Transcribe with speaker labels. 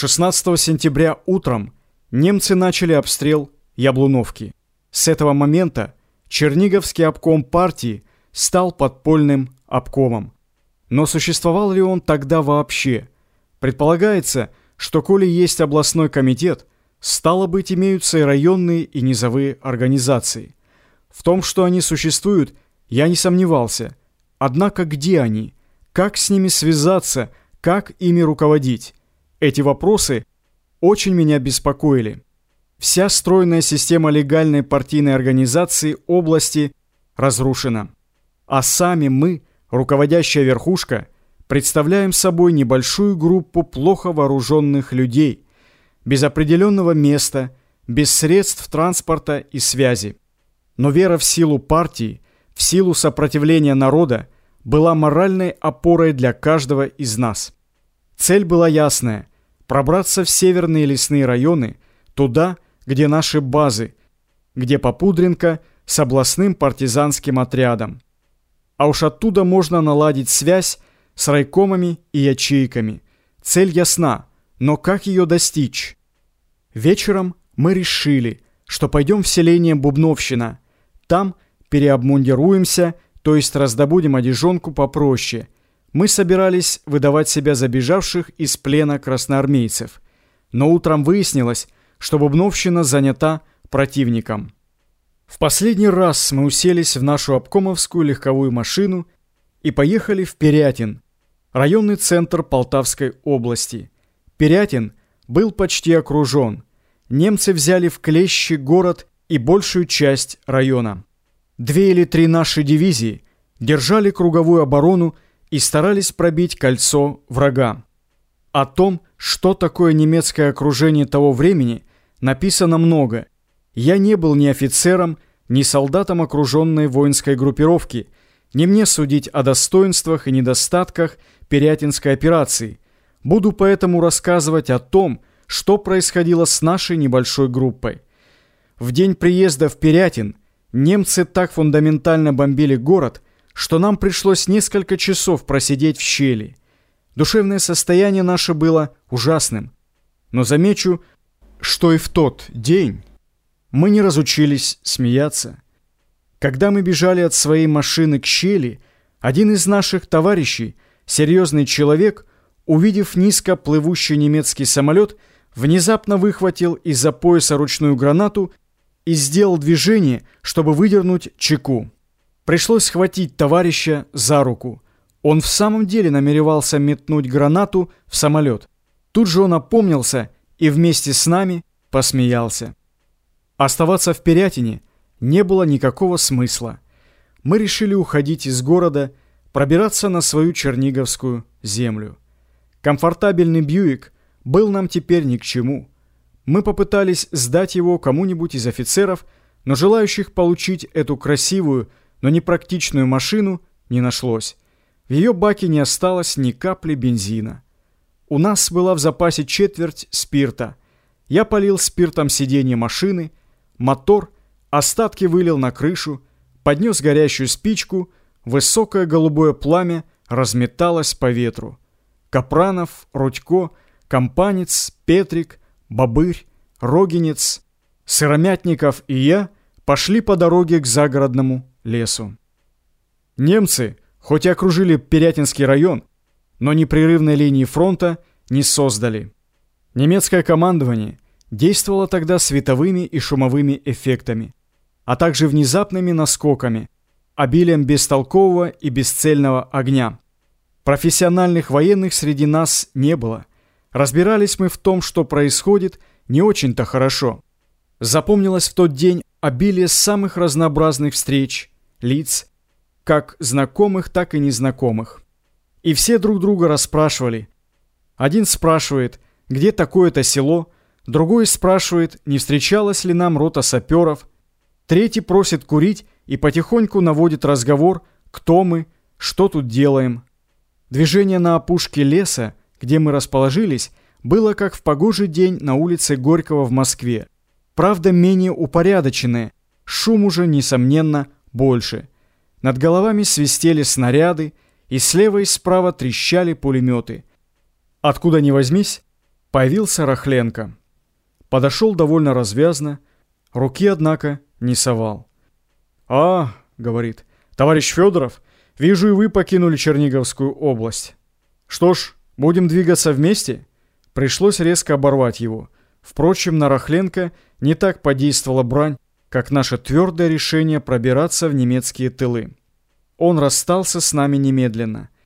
Speaker 1: 16 сентября утром немцы начали обстрел Яблуновки. С этого момента Черниговский обком партии стал подпольным обкомом. Но существовал ли он тогда вообще? Предполагается, что коли есть областной комитет, стало быть, имеются и районные и низовые организации. В том, что они существуют, я не сомневался. Однако где они? Как с ними связаться? Как ими руководить? Эти вопросы очень меня беспокоили. Вся стройная система легальной партийной организации области разрушена. А сами мы, руководящая верхушка, представляем собой небольшую группу плохо вооруженных людей, без определенного места, без средств транспорта и связи. Но вера в силу партии, в силу сопротивления народа была моральной опорой для каждого из нас. Цель была ясная пробраться в северные лесные районы, туда, где наши базы, где Попудренко с областным партизанским отрядом. А уж оттуда можно наладить связь с райкомами и ячейками. Цель ясна, но как ее достичь? Вечером мы решили, что пойдем в селение Бубновщина. Там переобмундируемся, то есть раздобудем одежонку попроще – мы собирались выдавать себя за бежавших из плена красноармейцев, но утром выяснилось, что Бубновщина занята противником. В последний раз мы уселись в нашу обкомовскую легковую машину и поехали в Перятин, районный центр Полтавской области. Перятин был почти окружен. Немцы взяли в клещи город и большую часть района. Две или три наши дивизии держали круговую оборону и старались пробить кольцо врага. О том, что такое немецкое окружение того времени, написано много. Я не был ни офицером, ни солдатом окруженной воинской группировки, не мне судить о достоинствах и недостатках Перятинской операции. Буду поэтому рассказывать о том, что происходило с нашей небольшой группой. В день приезда в Перятин немцы так фундаментально бомбили город – что нам пришлось несколько часов просидеть в щели. Душевное состояние наше было ужасным. Но замечу, что и в тот день мы не разучились смеяться. Когда мы бежали от своей машины к щели, один из наших товарищей, серьезный человек, увидев низко плывущий немецкий самолет, внезапно выхватил из-за пояса ручную гранату и сделал движение, чтобы выдернуть чеку. Пришлось схватить товарища за руку. Он в самом деле намеревался метнуть гранату в самолет. Тут же он опомнился и вместе с нами посмеялся. Оставаться в Перятине не было никакого смысла. Мы решили уходить из города, пробираться на свою черниговскую землю. Комфортабельный Бьюик был нам теперь ни к чему. Мы попытались сдать его кому-нибудь из офицеров, но желающих получить эту красивую, но непрактичную машину не нашлось. В ее баке не осталось ни капли бензина. У нас была в запасе четверть спирта. Я полил спиртом сиденье машины, мотор, остатки вылил на крышу, поднес горящую спичку, высокое голубое пламя разметалось по ветру. Капранов, Рудько, Компанец, Петрик, Бобырь, Рогинец, Сыромятников и я пошли по дороге к загородному лесу. Немцы, хоть и окружили Перятинский район, но непрерывной линии фронта не создали. Немецкое командование действовало тогда световыми и шумовыми эффектами, а также внезапными наскоками, обилием бестолкового и бесцельного огня. Профессиональных военных среди нас не было. Разбирались мы в том, что происходит, не очень-то хорошо. Запомнилось в тот день обилие самых разнообразных встреч, лиц, как знакомых, так и незнакомых. И все друг друга расспрашивали. Один спрашивает, где такое-то село, другой спрашивает, не встречалась ли нам рота саперов, третий просит курить и потихоньку наводит разговор, кто мы, что тут делаем. Движение на опушке леса, где мы расположились, было как в погожий день на улице Горького в Москве. Правда, менее упорядоченное, шум уже, несомненно, больше. Над головами свистели снаряды, и слева и справа трещали пулеметы. Откуда ни возьмись, Появился Рахленко. Подошел довольно развязно, руки, однако, не совал. «А, — говорит, — товарищ Федоров, вижу, и вы покинули Черниговскую область. Что ж, будем двигаться вместе?» Пришлось резко оборвать его. Впрочем, на Рахленко не так подействовала брань, как наше твердое решение пробираться в немецкие тылы. Он расстался с нами немедленно —